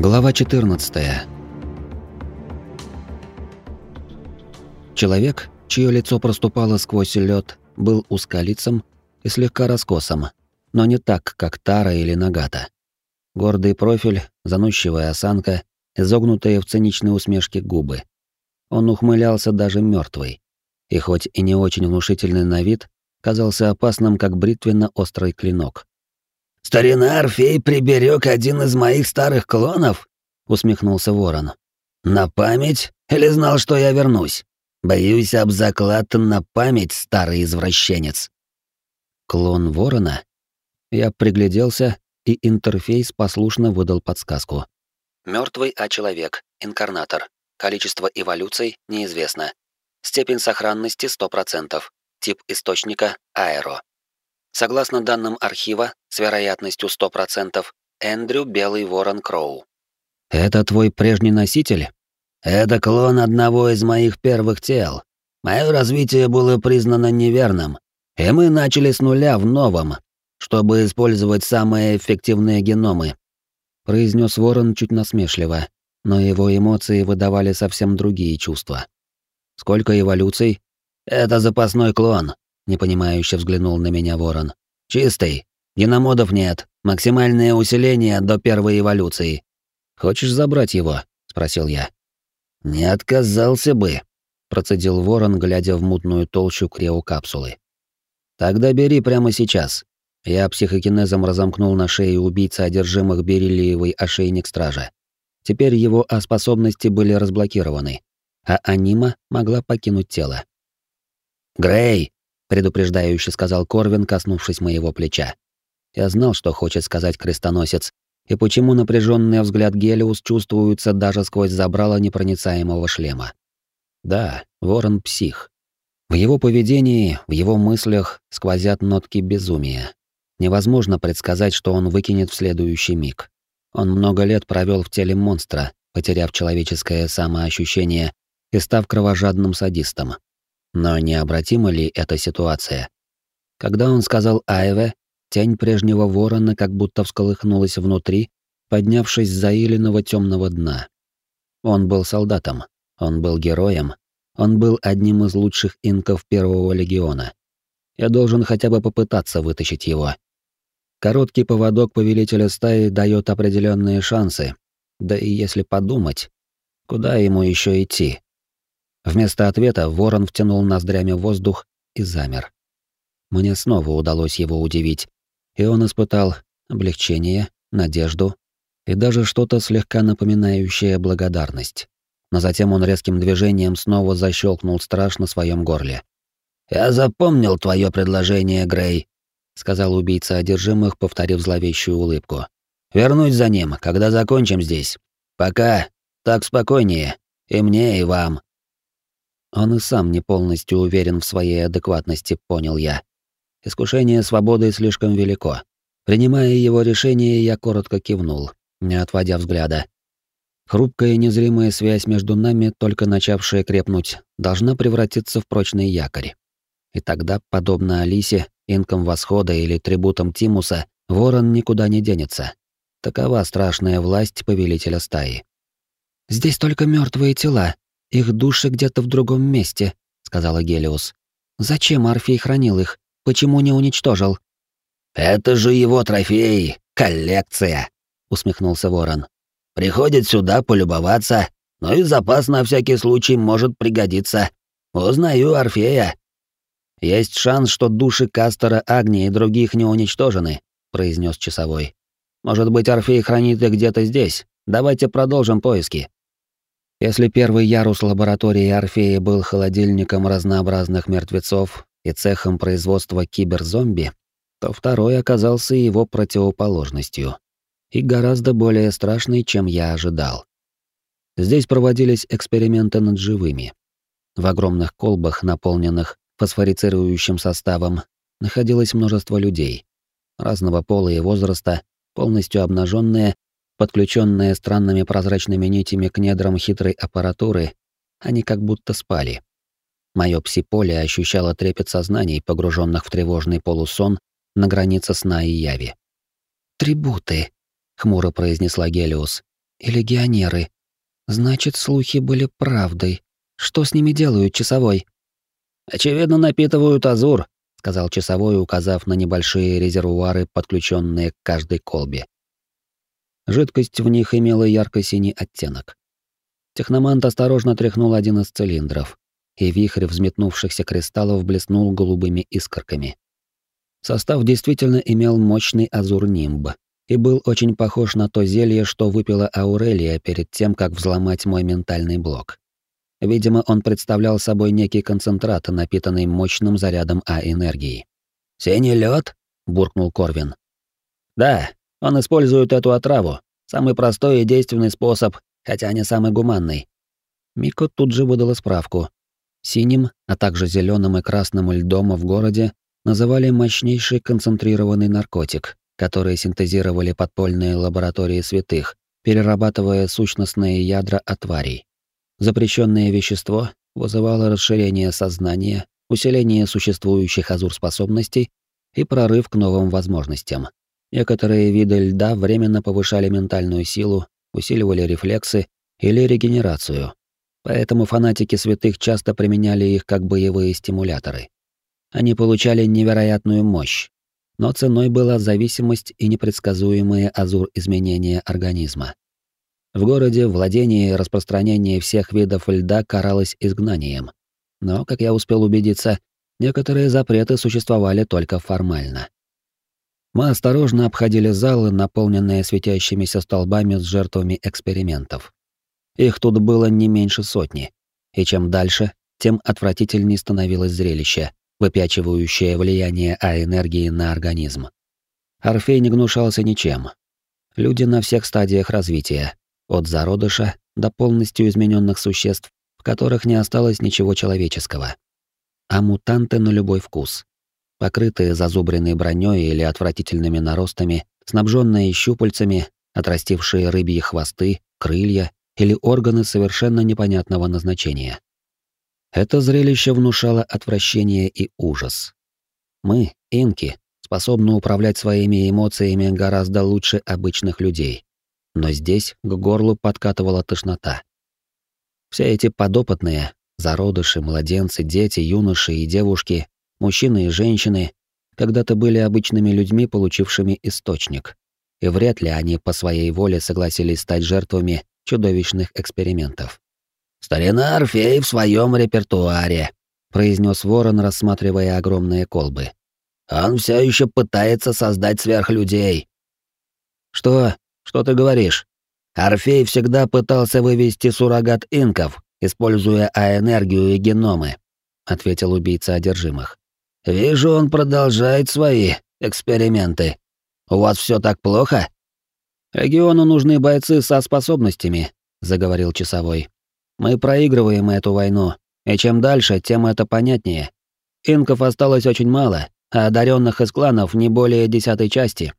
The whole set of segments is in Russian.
Глава 14. Человек, чье лицо проступало сквозь лед, был узколицем и слегка раскосом, но не так, как Тара или Нагата. Гордый профиль, заносчивая осанка, изогнутые в циничной усмешке губы. Он ухмылялся даже мертвый, и хоть и не очень внушительный на вид, казался опасным, как бритвенно-острый клинок. «Старина Орфей приберег один из моих старых клонов?» — усмехнулся Ворон. «На память? Или знал, что я вернусь? Боюсь об заклад на память, старый извращенец». «Клон Ворона?» Я пригляделся, и интерфейс послушно выдал подсказку. Мертвый А-человек, инкарнатор. Количество эволюций неизвестно. Степень сохранности 100%. Тип источника — аэро. Согласно данным архива, с вероятностью 100%, Эндрю Белый Ворон Кроу. «Это твой прежний носитель?» «Это клон одного из моих первых тел. Мое развитие было признано неверным, и мы начали с нуля в новом, чтобы использовать самые эффективные геномы», произнес Ворон чуть насмешливо, но его эмоции выдавали совсем другие чувства. «Сколько эволюций?» «Это запасной клон непонимающе взглянул на меня Ворон. Чистый. Геномодов нет. Максимальное усиление до первой эволюции. Хочешь забрать его? спросил я. Не отказался бы, процедил Ворон, глядя в мутную толщу криокапсулы. Тогда бери прямо сейчас. Я психокинезом разомкнул на шее убийцы одержимых бериллиевый ошейник стража. Теперь его А-способности были разблокированы, а анима могла покинуть тело. «Грей, предупреждающе сказал Корвин, коснувшись моего плеча. Я знал, что хочет сказать крестоносец, и почему напряженный взгляд Гелиус чувствуется даже сквозь забрало непроницаемого шлема. Да, Ворон псих. В его поведении, в его мыслях сквозят нотки безумия. Невозможно предсказать, что он выкинет в следующий миг. Он много лет провел в теле монстра, потеряв человеческое самоощущение и став кровожадным садистом. Но необратима ли эта ситуация? Когда он сказал Айве, тень прежнего ворона как будто всколыхнулась внутри, поднявшись с заиленного темного дна. Он был солдатом, он был героем, он был одним из лучших инков Первого легиона. Я должен хотя бы попытаться вытащить его. Короткий поводок повелителя стаи дает определенные шансы. Да и если подумать, куда ему еще идти? Вместо ответа ворон втянул ноздрями воздух и замер. Мне снова удалось его удивить, и он испытал облегчение, надежду и даже что-то слегка напоминающее благодарность. Но затем он резким движением снова защелкнул страж на своем горле. «Я запомнил твое предложение, Грей», — сказал убийца одержимых, повторив зловещую улыбку. «Вернусь за ним, когда закончим здесь. Пока. Так спокойнее. И мне, и вам». Он и сам не полностью уверен в своей адекватности, понял я. Искушение свободы слишком велико. Принимая его решение, я коротко кивнул, не отводя взгляда. Хрупкая незримая связь между нами, только начавшая крепнуть, должна превратиться в прочный якорь. И тогда, подобно Алисе, инкам Восхода или трибутам Тимуса, ворон никуда не денется. Такова страшная власть повелителя стаи. «Здесь только мертвые тела», их души где-то в другом месте, сказала Гелиус. Зачем Орфей хранил их? Почему не уничтожил? Это же его трофей, коллекция, усмехнулся Ворон. Приходит сюда полюбоваться, но и запас на всякий случай может пригодиться. Узнаю Орфея. Есть шанс, что души Кастера, Агни и других не уничтожены, произнес часовой. Может быть, Орфей хранит их где-то здесь. Давайте продолжим поиски. Если первый ярус лаборатории Орфея был холодильником разнообразных мертвецов и цехом производства киберзомби, то второй оказался его противоположностью. И гораздо более страшный, чем я ожидал. Здесь проводились эксперименты над живыми. В огромных колбах, наполненных фосфорицирующим составом, находилось множество людей. Разного пола и возраста, полностью обнаженные Подключенные странными прозрачными нитями к недрам хитрой аппаратуры, они как будто спали. Моё псиполе ощущало трепет сознаний, погруженных в тревожный полусон на границе сна и яви. «Трибуты», — хмуро произнесла Гелиус. и легионеры. Значит, слухи были правдой. Что с ними делают, часовой? Очевидно, напитывают азур, сказал часовой, указав на небольшие резервуары, подключенные к каждой колбе. Жидкость в них имела ярко-синий оттенок. Техномант осторожно тряхнул один из цилиндров, и вихрь взметнувшихся кристаллов блеснул голубыми искорками. Состав действительно имел мощный азур-нимб и был очень похож на то зелье, что выпила Аурелия перед тем, как взломать мой ментальный блок. Видимо, он представлял собой некий концентрат, напитанный мощным зарядом А-энергии. «Синий лед? буркнул Корвин. «Да, он использует эту отраву. Самый простой и действенный способ, хотя не самый гуманный». Мико тут же выдала справку. Синим, а также зеленым и красным льдом в городе называли мощнейший концентрированный наркотик, который синтезировали подпольные лаборатории святых, перерабатывая сущностные ядра от тварей. Запрещенное вещество вызывало расширение сознания, усиление существующих азур-способностей и прорыв к новым возможностям. Некоторые виды льда временно повышали ментальную силу, усиливали рефлексы или регенерацию. Поэтому фанатики святых часто применяли их как боевые стимуляторы. Они получали невероятную мощь, но ценой была зависимость и непредсказуемые азур изменения организма. В городе владение и распространение всех видов льда каралось изгнанием. Но, как я успел убедиться, некоторые запреты существовали только формально. Мы осторожно обходили залы, наполненные светящимися столбами с жертвами экспериментов. Их тут было не меньше сотни. И чем дальше, тем отвратительнее становилось зрелище, выпячивающее влияние А-энергии на организм. Орфей не гнушался ничем. Люди на всех стадиях развития, от зародыша до полностью измененных существ, в которых не осталось ничего человеческого. А мутанты на любой вкус. Покрытые зазубренной броней или отвратительными наростами, снабженные щупальцами, отрастившие рыбьи хвосты, крылья или органы совершенно непонятного назначения. Это зрелище внушало отвращение и ужас. Мы, инки, способны управлять своими эмоциями гораздо лучше обычных людей. Но здесь к горлу подкатывала тошнота. Все эти подопытные, зародыши, младенцы, дети, юноши и девушки, мужчины и женщины, когда-то были обычными людьми, получившими источник. И вряд ли они по своей воле согласились стать жертвами чудовищных экспериментов. «Старина Орфей в своем репертуаре», — произнес Ворон, рассматривая огромные колбы. «Он все еще пытается создать сверхлюдей». «Что? Что ты говоришь?» Орфей всегда пытался вывести суррогат инков, используя А-энергию и геномы, ответил убийца одержимых. Вижу, он продолжает свои эксперименты. У вас все так плохо? Региону нужны бойцы со способностями, заговорил часовой. Мы проигрываем эту войну, и чем дальше, тем это понятнее. Инков осталось очень мало, а одаренных из кланов не более десятой части.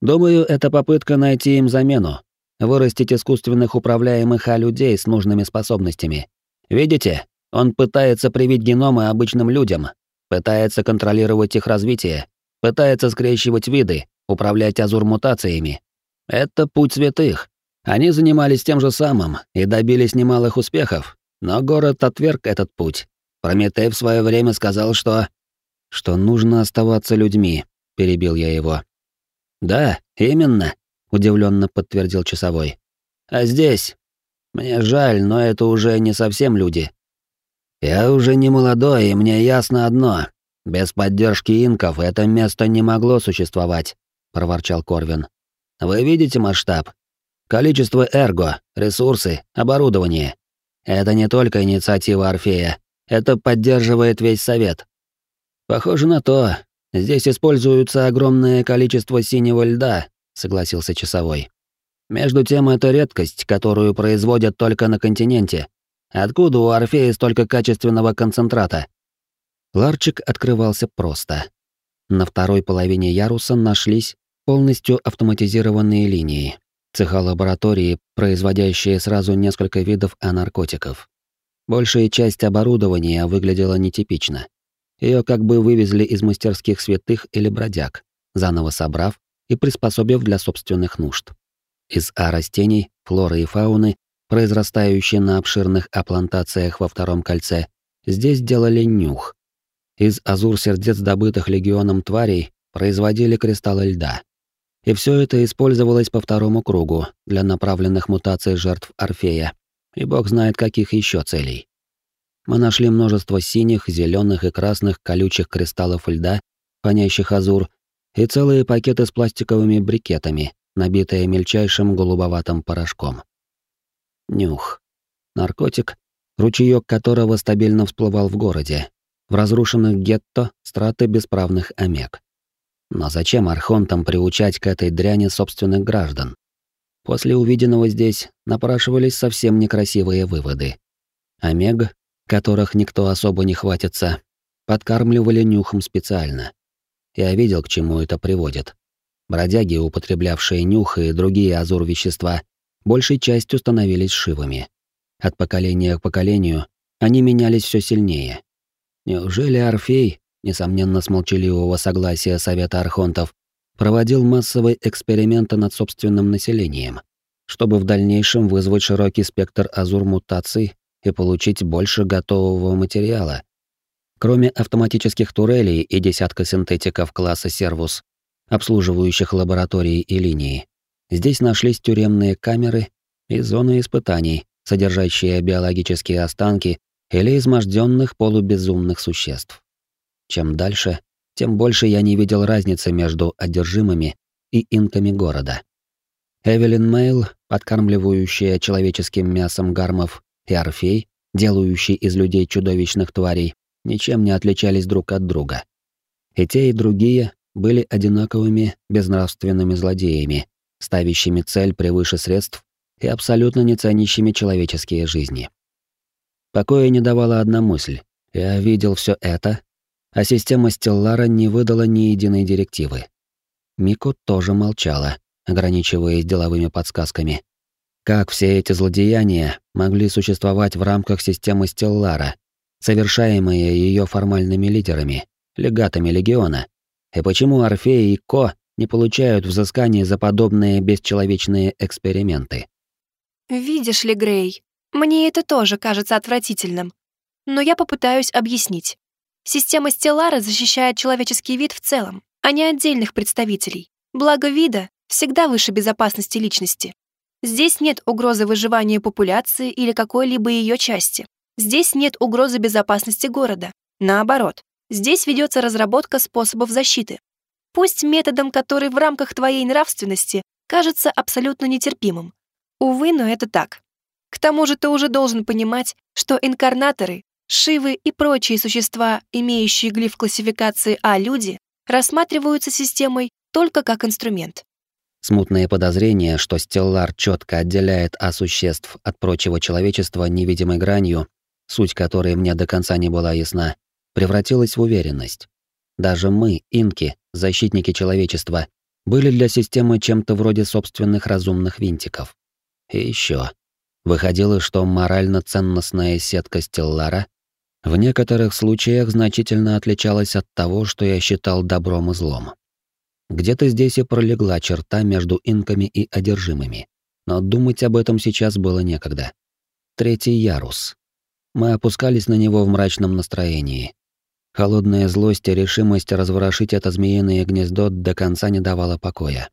Думаю, это попытка найти им замену, вырастить искусственных управляемых А-людей с нужными способностями. Видите, он пытается привить геномы обычным людям, пытается контролировать их развитие, пытается скрещивать виды, управлять азур-мутациями, это путь святых. Они занимались тем же самым и добились немалых успехов, но город отверг этот путь. Прометей в свое время сказал, что... Что нужно оставаться людьми, перебил я его. Да, именно, удивленно подтвердил часовой. А здесь? Мне жаль, но это уже не совсем люди. Я уже не молодой, и мне ясно одно. Без поддержки инков это место не могло существовать, проворчал Корвин. Вы видите масштаб? Количество эрго, ресурсы, оборудование. Это не только инициатива Орфея, это поддерживает весь совет. Похоже на то. Здесь используется огромное количество синего льда, согласился часовой. Между тем это редкость, которую производят только на континенте. Откуда у Орфея столько качественного концентрата? Ларчик открывался просто. На второй половине яруса нашлись полностью автоматизированные линии, цеха лаборатории, производящие сразу несколько видов анаркотиков. Большая часть оборудования выглядела нетипично. Ее как бы вывезли из мастерских святых или бродяг, заново собрав и приспособив для собственных нужд. Из А растений флоры и фауны, произрастающие на обширных аплантациях во втором кольце, здесь делали нюх. Из азур сердец добытых легионом тварей производили кристаллы льда. И все это использовалось по второму кругу для направленных мутаций жертв Орфея, и бог знает каких еще целей. Мы нашли множество синих, зеленых и красных колючих кристаллов льда, фонящих азур, и целые пакеты с пластиковыми брикетами, набитые мельчайшим голубоватым порошком. Нюх. Наркотик, ручеёк которого стабильно всплывал в городе. В разрушенных гетто страты бесправных омег. Но зачем архонтам приучать к этой дряни собственных граждан? После увиденного здесь напрашивались совсем некрасивые выводы. Омег, которых никто особо не хватится, подкармливали нюхом специально. Я видел, к чему это приводит. Бродяги, употреблявшие нюх и другие азур-вещества, большей частью становились шивами. От поколения к поколению они менялись все сильнее. Неужели Орфей, несомненно с молчаливого согласия Совета Архонтов, проводил массовые эксперименты над собственным населением, чтобы в дальнейшем вызвать широкий спектр азур-мутаций и получить больше готового материала? Кроме автоматических турелей и десятка синтетиков класса Сервус, обслуживающих лаборатории и линии, здесь нашлись тюремные камеры и зоны испытаний, содержащие биологические останки или изможденных полубезумных существ. Чем дальше, тем больше я не видел разницы между одержимыми и инками города. Эвелин Мейл, подкармливающая человеческим мясом гармов, и Орфей, делающий из людей чудовищных тварей, ничем не отличались друг от друга. И те, и другие были одинаковыми безнравственными злодеями, ставящими цель превыше средств и абсолютно не ценящими человеческие жизни. Покоя не давала одна мысль. Я видел все это а система Стеллара не выдала ни единой директивы. Мику тоже молчала, ограничиваясь деловыми подсказками. Как все эти злодеяния могли существовать в рамках системы Стеллара, совершаемые ее формальными лидерами, легатами легиона? И почему Орфей и Ко не получают взыскания за подобные бесчеловечные эксперименты? Видишь ли, Грей, мне это тоже кажется отвратительным. Но я попытаюсь объяснить. Система Стеллара защищает человеческий вид в целом, а не отдельных представителей. Благо вида всегда выше безопасности личности. Здесь нет угрозы выживания популяции или какой-либо ее части. Здесь нет угрозы безопасности города. Наоборот, здесь ведется разработка способов защиты. Пусть методом, который в рамках твоей нравственности кажется абсолютно нетерпимым. Увы, но это так. К тому же ты уже должен понимать, что инкарнаторы Шивы и прочие существа, имеющие глиф классификации А-люди, рассматриваются системой только как инструмент. Смутное подозрение, что Стеллар четко отделяет А-существ от прочего человечества невидимой гранью, суть которой мне до конца не была ясна, превратилось в уверенность. Даже мы, инки, защитники человечества, были для системы чем-то вроде собственных разумных винтиков. И еще. Выходило, что морально-ценностная сетка Стеллара в некоторых случаях значительно отличалась от того, что я считал добром и злом. Где-то здесь и пролегла черта между инками и одержимыми. Но думать об этом сейчас было некогда. Третий ярус. Мы опускались на него в мрачном настроении. Холодная злость и решимость разворошить это змеиное гнездо до конца не давала покоя.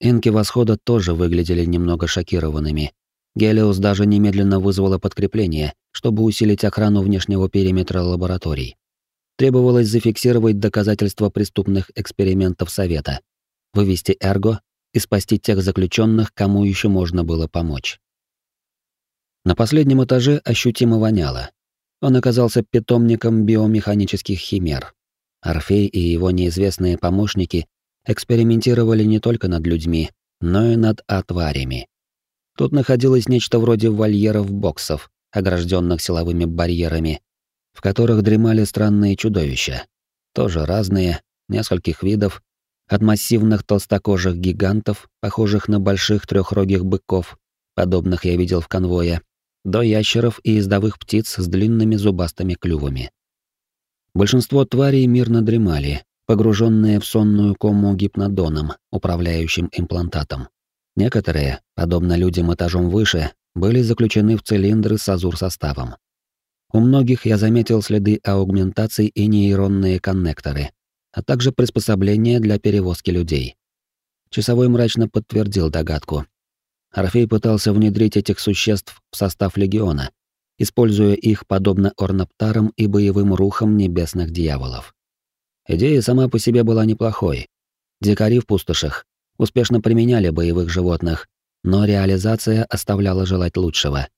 Инки восхода тоже выглядели немного шокированными, Гелиос даже немедленно вызвала подкрепление, чтобы усилить охрану внешнего периметра лабораторий. Требовалось зафиксировать доказательства преступных экспериментов Совета, вывести Эрго и спасти тех заключенных, кому еще можно было помочь. На последнем этаже ощутимо воняло. Он оказался питомником биомеханических химер. Орфей и его неизвестные помощники экспериментировали не только над людьми, но и над отварями. Тут находилось нечто вроде вольеров-боксов, огражденных силовыми барьерами, в которых дремали странные чудовища. Тоже разные, нескольких видов, от массивных толстокожих гигантов, похожих на больших трехрогих быков, подобных я видел в конвое, до ящеров и ездовых птиц с длинными зубастыми клювами. Большинство тварей мирно дремали, погруженные в сонную кому гипнодоном, управляющим имплантатом. Некоторые, подобно людям этажом выше, были заключены в цилиндры с азур-составом. У многих я заметил следы аугментаций и нейронные коннекторы, а также приспособления для перевозки людей. Часовой мрачно подтвердил догадку. Орфей пытался внедрить этих существ в состав легиона, используя их подобно орнаптарам и боевым рухам небесных дьяволов. Идея сама по себе была неплохой. Дикари в пустошах успешно применяли боевых животных, но реализация оставляла желать лучшего.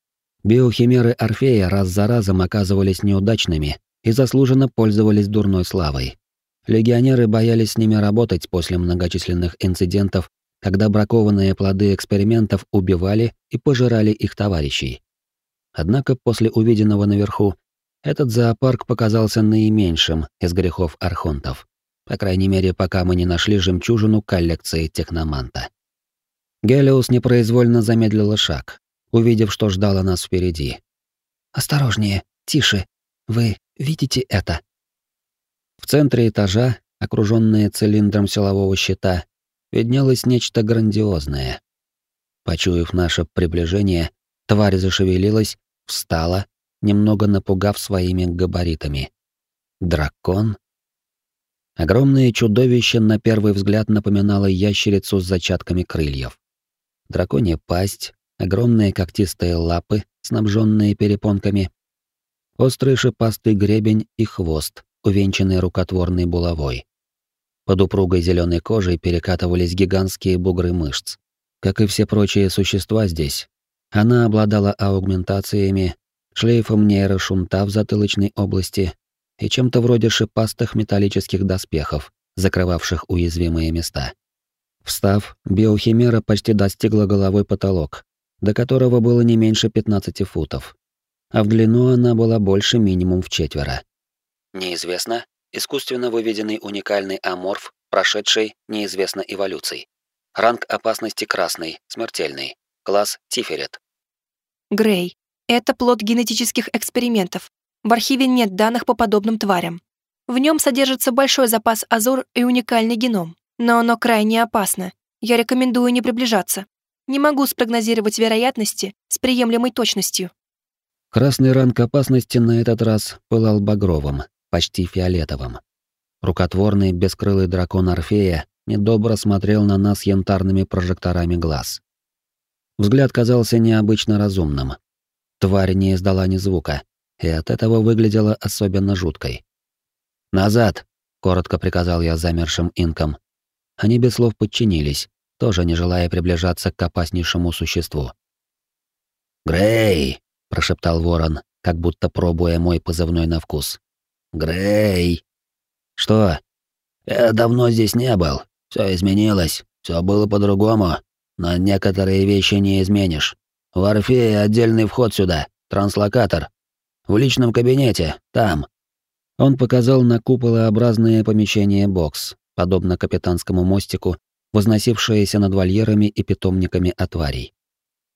Биохимеры Орфея раз за разом оказывались неудачными и заслуженно пользовались дурной славой. Легионеры боялись с ними работать после многочисленных инцидентов, когда бракованные плоды экспериментов убивали и пожирали их товарищей. Однако после увиденного наверху этот зоопарк показался наименьшим из грехов архонтов. По крайней мере, пока мы не нашли жемчужину коллекции техноманта. Гелиус непроизвольно замедлила шаг, увидев, что ждало нас впереди. «Осторожнее, тише. Вы видите это?» В центре этажа, окружённое цилиндром силового щита, виднелось нечто грандиозное. Почуяв наше приближение, тварь зашевелилась, встала, немного напугав своими габаритами. Дракон? Огромное чудовище на первый взгляд напоминало ящерицу с зачатками крыльев. Драконья пасть, огромные когтистые лапы, снабженные перепонками, острый шипастый гребень и хвост, увенчанный рукотворной булавой. Под упругой зеленой кожей перекатывались гигантские бугры мышц. Как и все прочие существа здесь, она обладала аугментациями, шлейфом нейрошунта в затылочной области и чем-то вроде шипастых металлических доспехов, закрывавших уязвимые места. Встав, биохимера почти достигла головой потолок, до которого было не меньше 15 футов. А в длину она была больше минимум в четверо. Неизвестно, искусственно выведенный уникальный аморф, прошедший неизвестно эволюций. Ранг опасности красный, смертельный. Класс Тиферет. Грей. Это плод генетических экспериментов. В архиве нет данных по подобным тварям. В нем содержится большой запас азур и уникальный геном. Но оно крайне опасно. Я рекомендую не приближаться. Не могу спрогнозировать вероятности с приемлемой точностью. Красный ранг опасности на этот раз пылал багровым, почти фиолетовым. Рукотворный бескрылый дракон Орфея недобро смотрел на нас янтарными прожекторами глаз. Взгляд казался необычно разумным. Тварь не издала ни звука, и от этого выглядела особенно жуткой. «Назад!» — коротко приказал я замершим инкам. Они без слов подчинились, тоже не желая приближаться к опаснейшему существу. «Грей!» — прошептал ворон, как будто пробуя мой позывной на вкус. «Грей!» «Что?» «Я давно здесь не был. Все изменилось. Все было по-другому. Но некоторые вещи не изменишь. В Орфее отдельный вход сюда, транслокатор. В личном кабинете, там. Он показал на куполообразное помещение бокс, подобно капитанскому мостику, возносившееся над вольерами и питомниками отварей.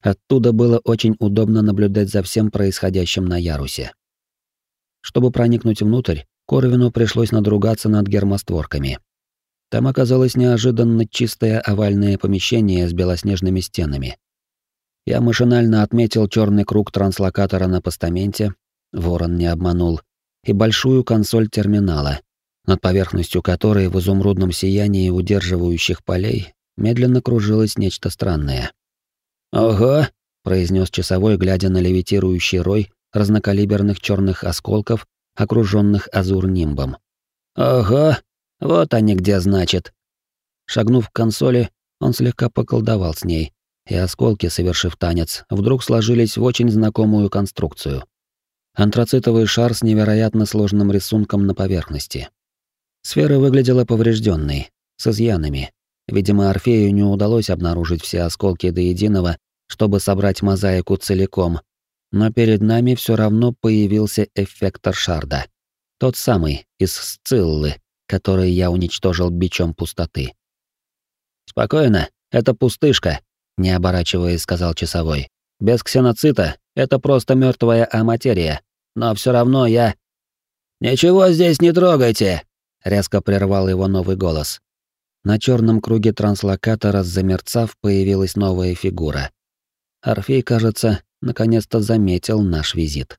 Оттуда было очень удобно наблюдать за всем происходящим на ярусе. Чтобы проникнуть внутрь, Корвину пришлось надругаться над гермостворками. Там оказалось неожиданно чистое овальное помещение с белоснежными стенами. Я машинально отметил черный круг транслокатора на постаменте, ворон не обманул, и большую консоль терминала, над поверхностью которой в изумрудном сиянии удерживающих полей медленно кружилось нечто странное. «Ого!» — произнес часовой, глядя на левитирующий рой разнокалиберных черных осколков, окруженных азур-нимбом. «Ого! Вот они где, значит. Шагнув к консоли, он слегка поколдовал с ней, и осколки, совершив танец, вдруг сложились в очень знакомую конструкцию. Антрацитовый шар с невероятно сложным рисунком на поверхности. Сфера выглядела поврежденной, с изъянами. Видимо, Орфею не удалось обнаружить все осколки до единого, чтобы собрать мозаику целиком. Но перед нами все равно появился эффектор шарда. Тот самый, из Сциллы, которые я уничтожил бичом пустоты. «Спокойно, это пустышка», — не оборачиваясь, сказал часовой. «Без ксеноцита это просто мертвая аматерия, но все равно я...» «Ничего здесь не трогайте!» — резко прервал его новый голос. На черном круге транслокатора, замерцав, появилась новая фигура. Орфей, кажется, наконец-то заметил наш визит.